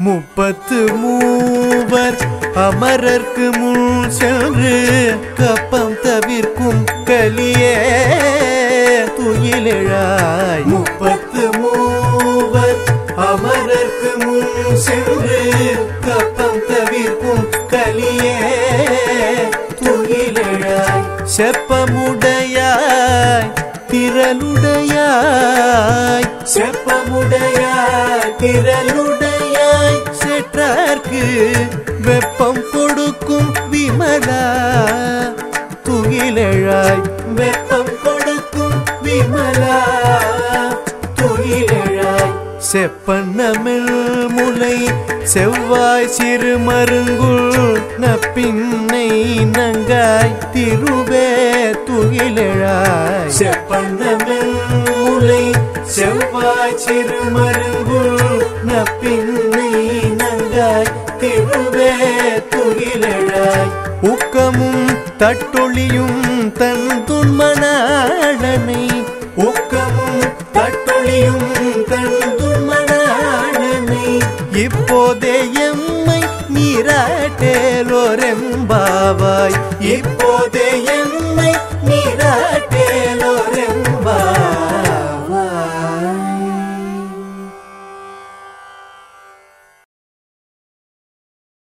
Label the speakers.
Speaker 1: mob امرک مپم تبرک کلیا تیل mob امر کو مپم تب کلیا تیل سپ یا تر س پوائ سرگ نگل مو مرگ تٹھم اکم تٹم اب میرا بابائ میرا